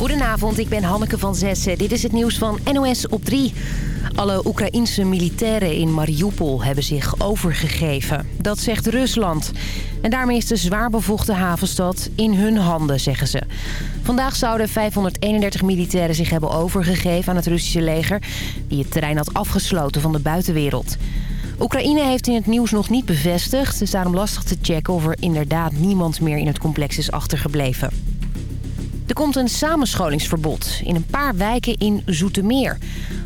Goedenavond, ik ben Hanneke van Zessen. Dit is het nieuws van NOS op 3. Alle Oekraïense militairen in Mariupol hebben zich overgegeven. Dat zegt Rusland. En daarmee is de zwaar bevochten havenstad in hun handen, zeggen ze. Vandaag zouden 531 militairen zich hebben overgegeven aan het Russische leger... die het terrein had afgesloten van de buitenwereld. Oekraïne heeft in het nieuws nog niet bevestigd. Is daarom lastig te checken of er inderdaad niemand meer in het complex is achtergebleven. Er komt een samenscholingsverbod in een paar wijken in Zoetermeer.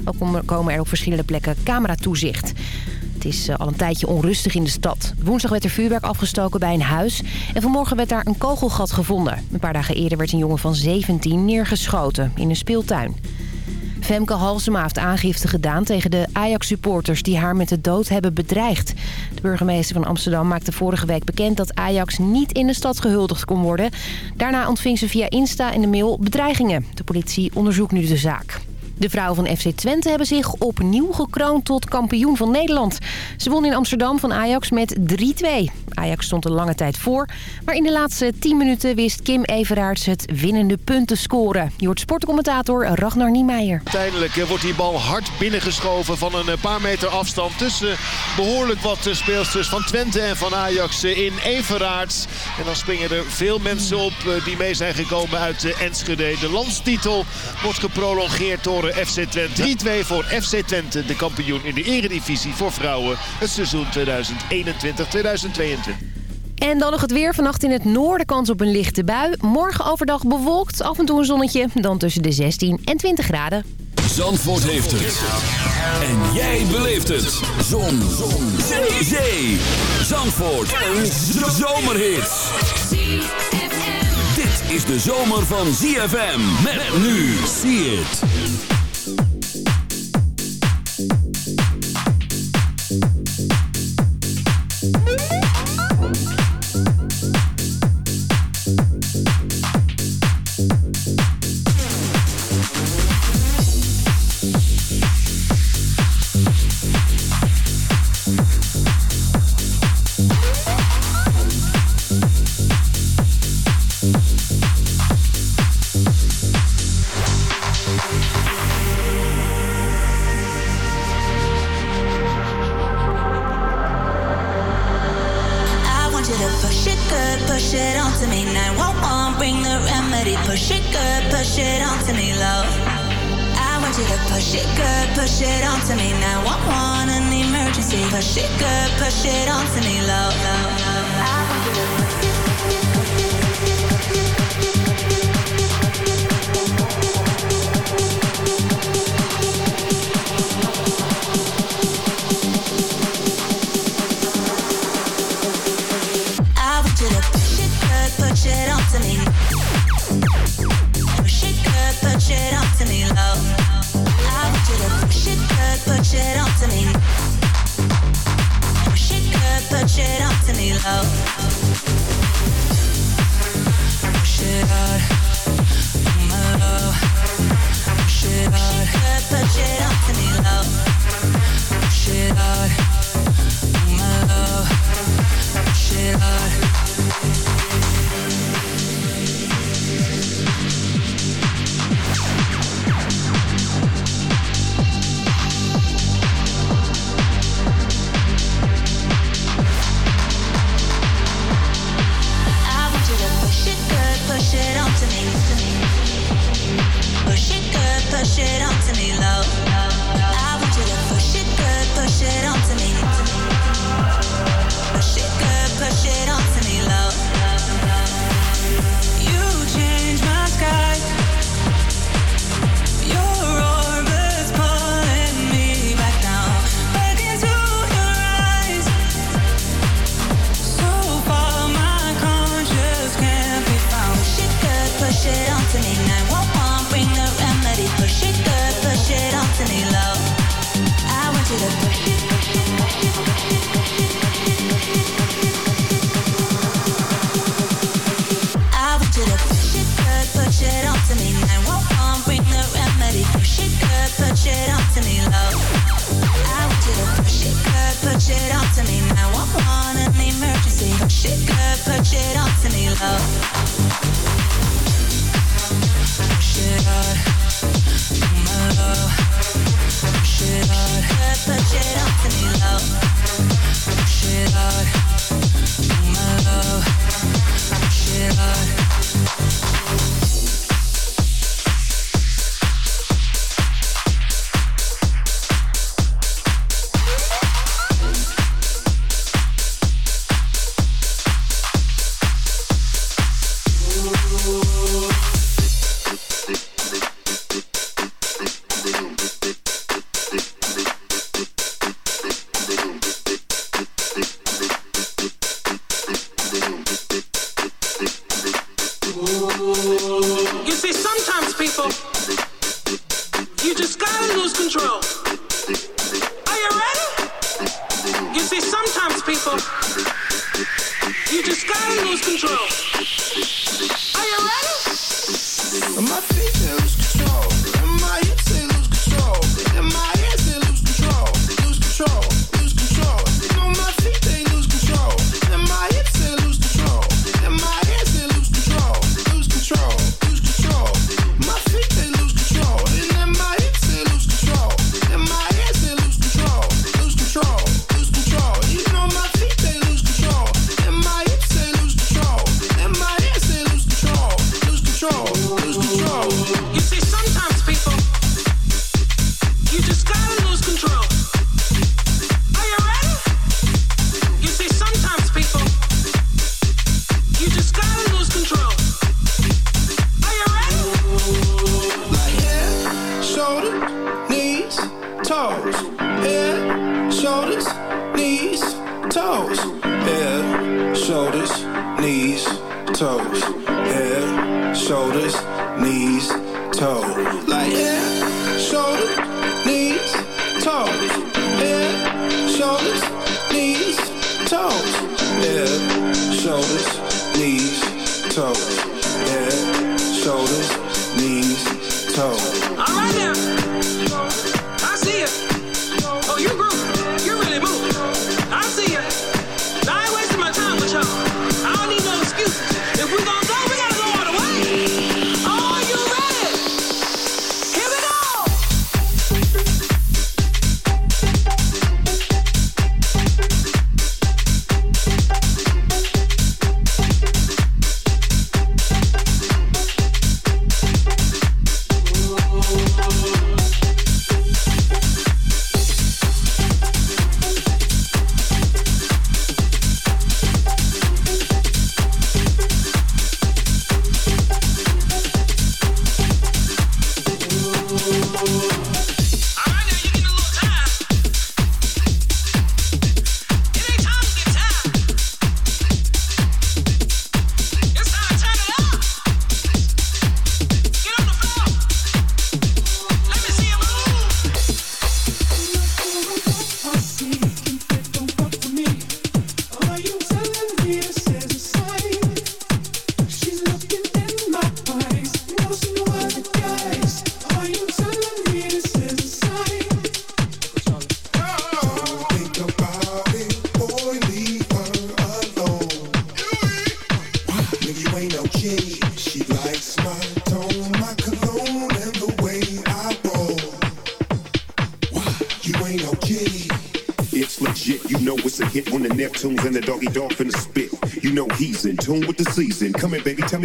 Ook komen er op verschillende plekken cameratoezicht. Het is eh, al een tijdje onrustig in de stad. Woensdag werd er vuurwerk afgestoken bij een huis. En vanmorgen werd daar een kogelgat gevonden. Een paar dagen eerder werd een jongen van 17 neergeschoten in een speeltuin. Femke Halsema heeft aangifte gedaan tegen de Ajax-supporters... die haar met de dood hebben bedreigd. De burgemeester van Amsterdam maakte vorige week bekend... dat Ajax niet in de stad gehuldigd kon worden. Daarna ontving ze via Insta en de mail bedreigingen. De politie onderzoekt nu de zaak. De vrouwen van FC Twente hebben zich opnieuw gekroond tot kampioen van Nederland. Ze won in Amsterdam van Ajax met 3-2. Ajax stond een lange tijd voor. Maar in de laatste 10 minuten wist Kim Everaerts het winnende punten scoren. Je sportcommentator Ragnar Niemeyer. Uiteindelijk eh, wordt die bal hard binnengeschoven van een eh, paar meter afstand. Tussen behoorlijk wat eh, speelsters van Twente en van Ajax in Everaerts. En dan springen er veel mensen op die mee zijn gekomen uit Enschede. De landstitel wordt geprolongeerd door FC Twente. 3-2 voor FC Twente, de kampioen in de eredivisie voor vrouwen. Het seizoen 2021-2022. En dan nog het weer. Vannacht in het noorden kans op een lichte bui. Morgen overdag bewolkt, af en toe een zonnetje. Dan tussen de 16 en 20 graden. Zandvoort heeft het. En jij beleeft het. Zon. Zon. Zee. Zee. Zandvoort. Een zomerhit. Dit is de zomer van ZFM. Met nu. See it.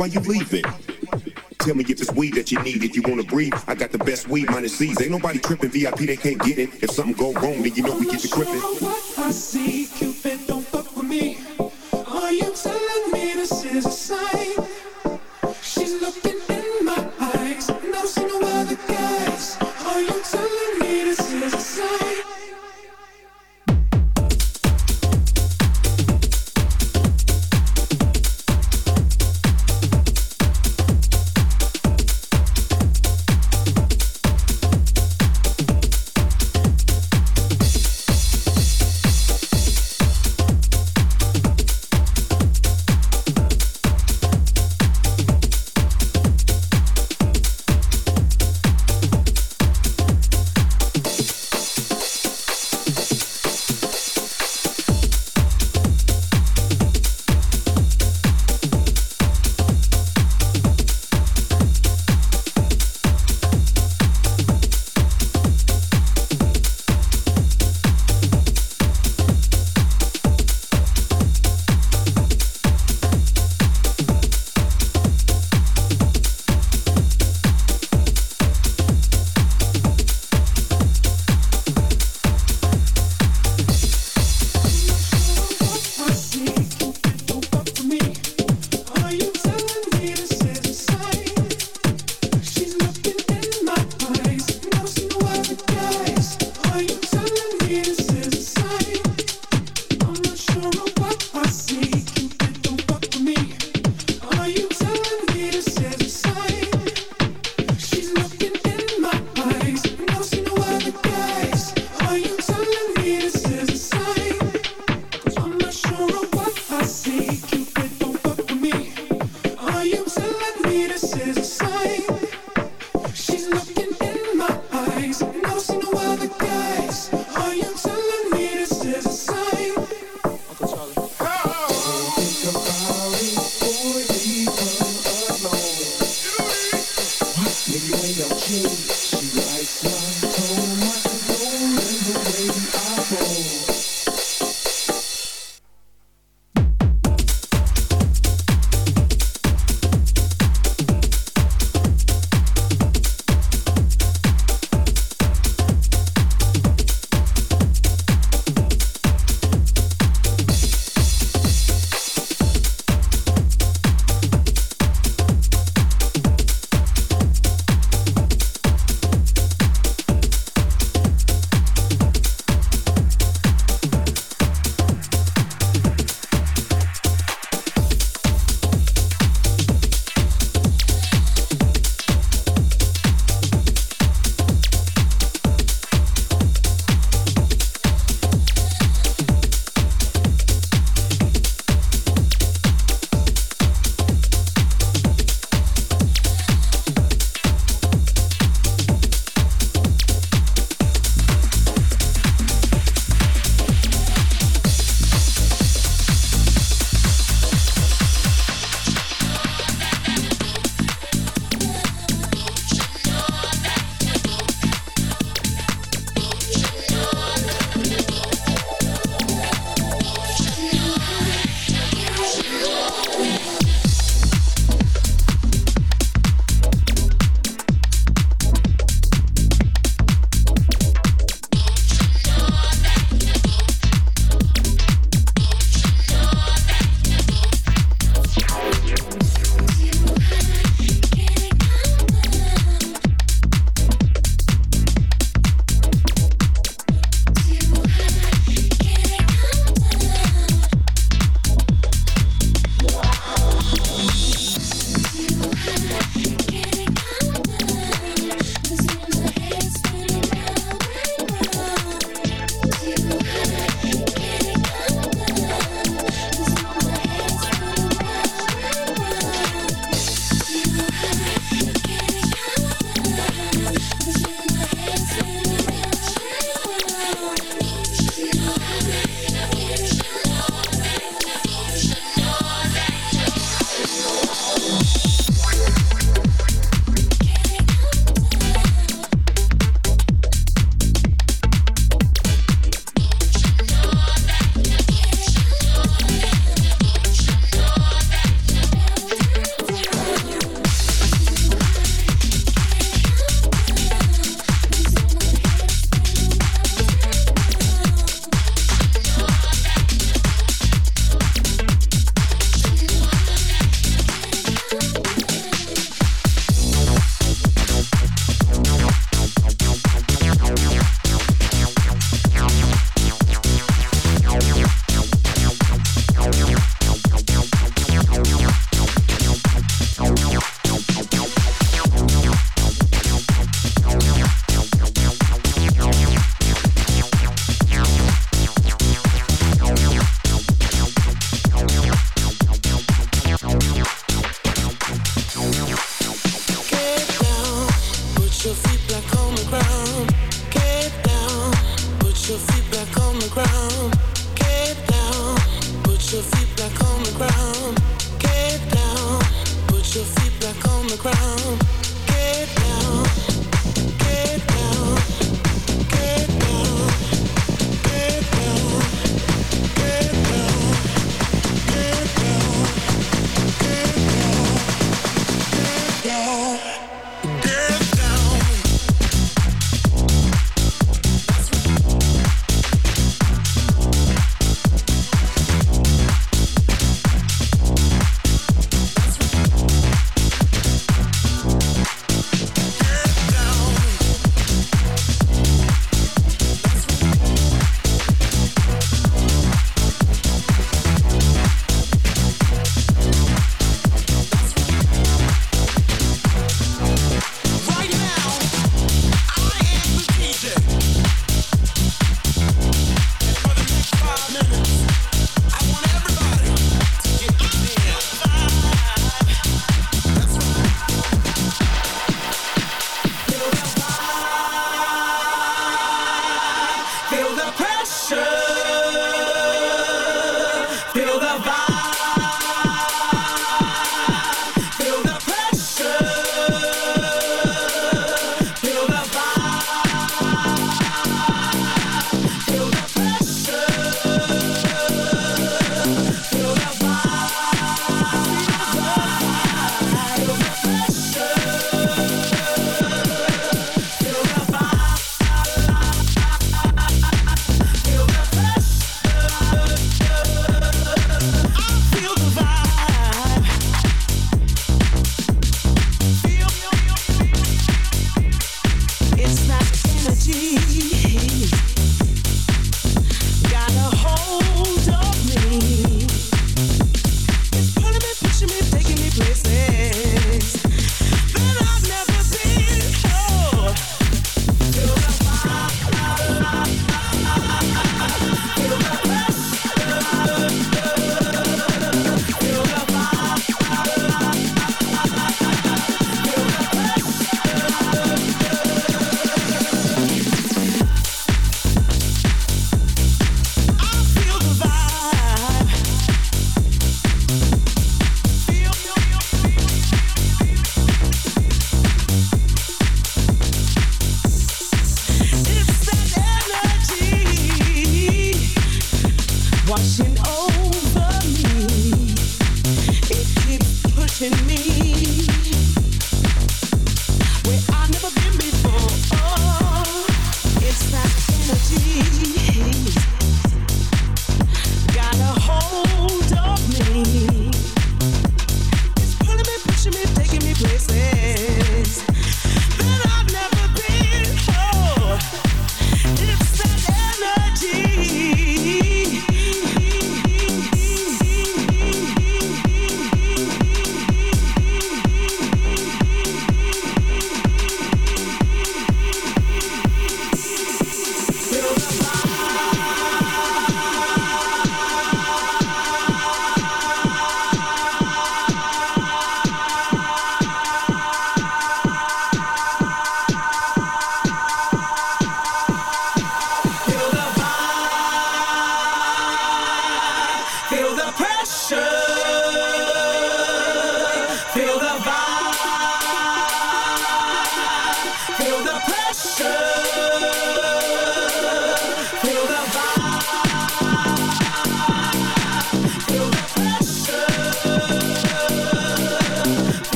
Why you leaving? Tell me if it's weed that you need. If you wanna breathe, I got the best weed minus C's. Ain't nobody tripping VIP, they can't get it. If something go wrong, then you know we get the gripping. What I see, Between your cheeks,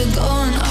You're going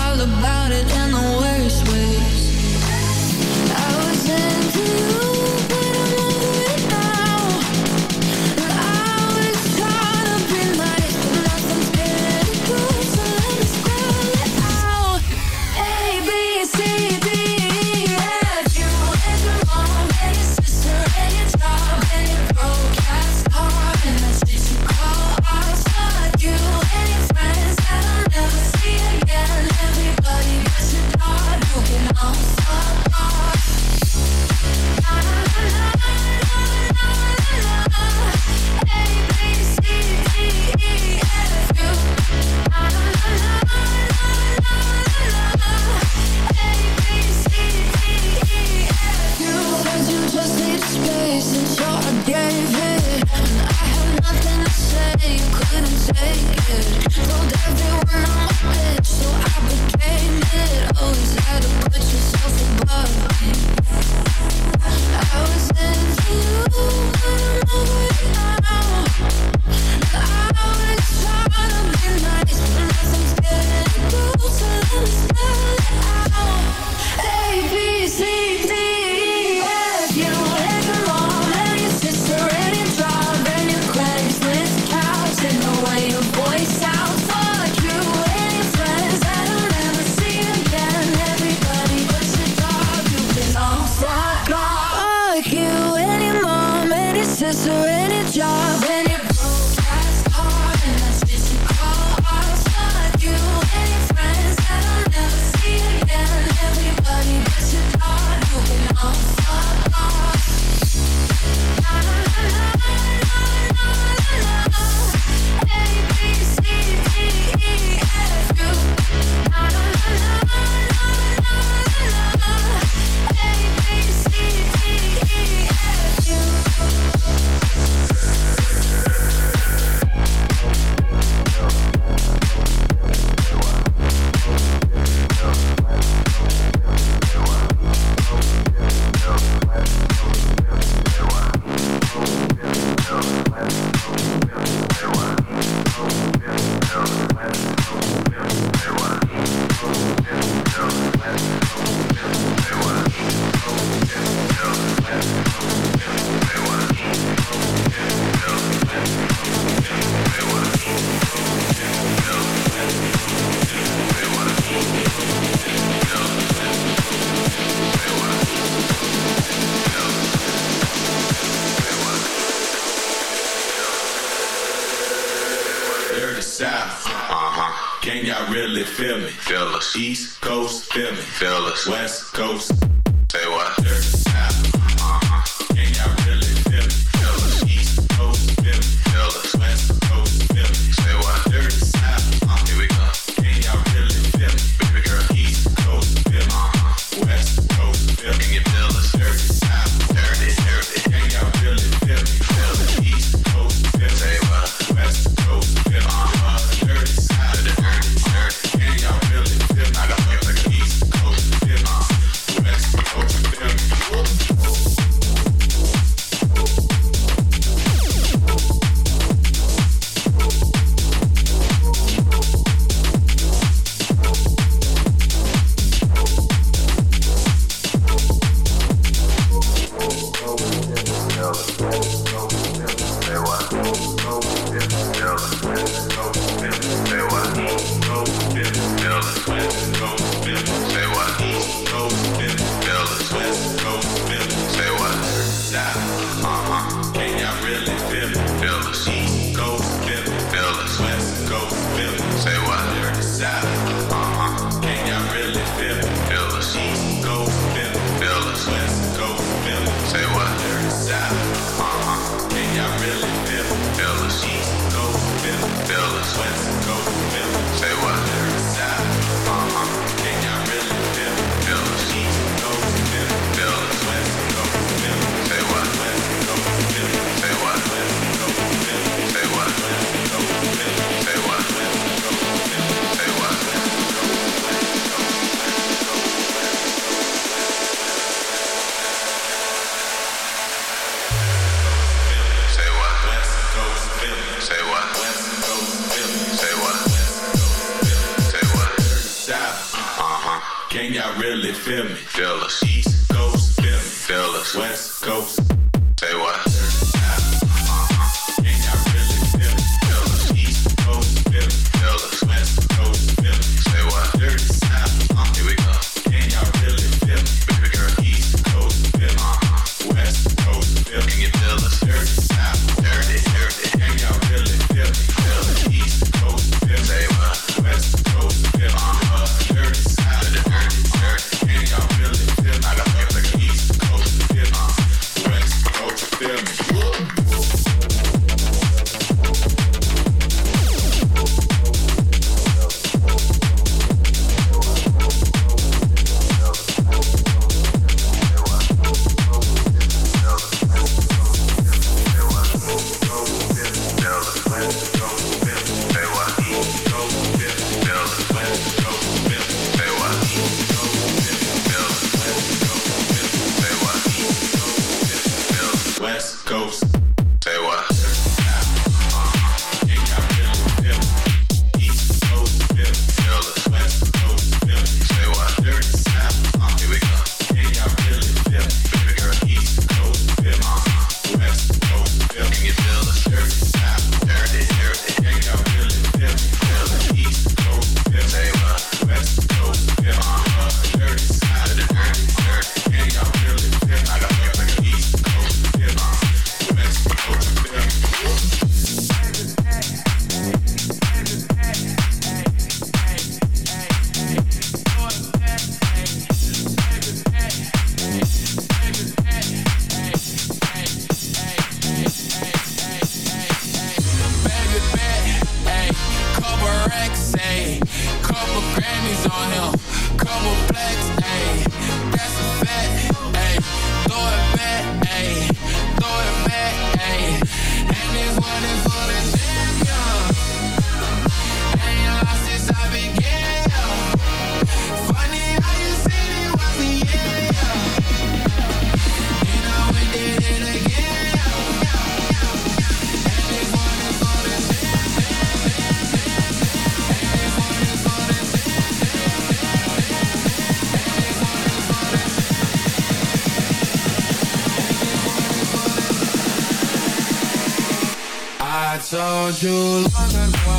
told you long ago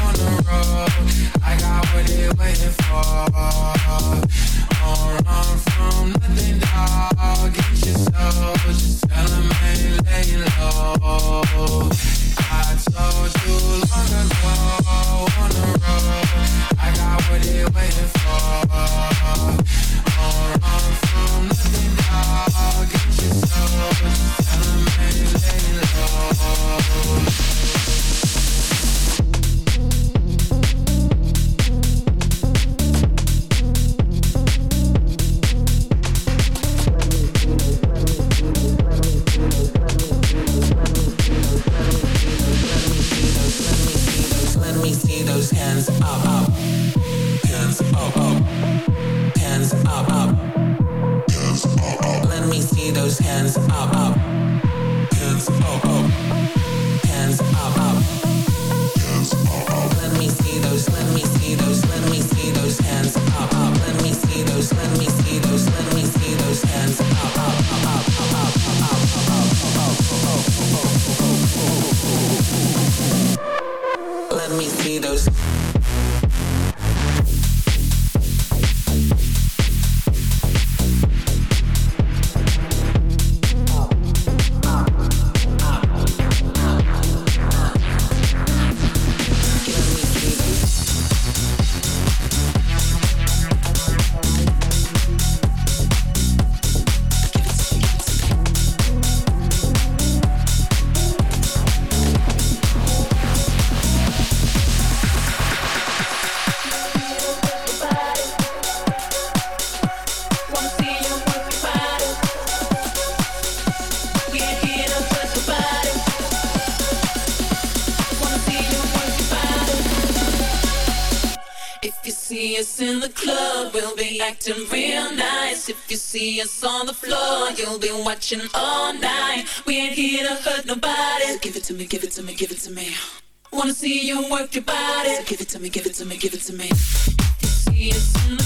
on the road, I got what they waiting for. Don't run from nothing, dog. Get your soul, just tell them ain't laying low. I told you long ago on the road, I got what they waiting for. Don't from nothing, dog. Get your soul, just tell them ain't laying low. see us on the floor, you'll be watching all night. We ain't here to hurt nobody. So give it to me, give it to me, give it to me. Wanna see you work your body. So give it to me, give it to me, give it to me. See us on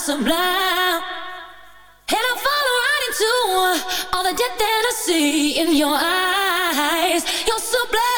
sublime. And I fall right into all the death that I see in your eyes. You're so blind.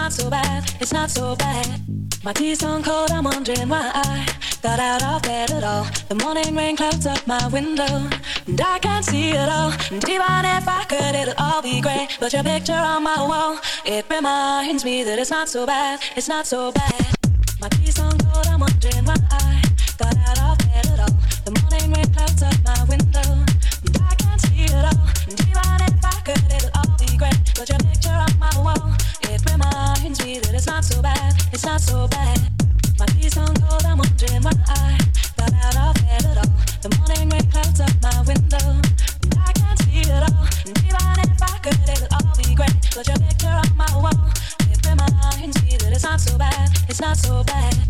Not so bad, it's not so bad. My tea's on cold, I'm wondering why I got out of bed at all. The morning rain clouds up my window, and I can't see it all. And even if I could, it'd all be great. But your picture on my wall, it reminds me that it's not so bad, it's not so bad. My tea's on cold, I'm wondering why I got out of bed at all. The morning rain clouds up my window, not so bad, it's not so bad. My at all. The morning rain clouds up my window, I can't see it all. Even if I could, it'll all be your picture on my wall, it reminds me that it's not so bad, it's not so bad.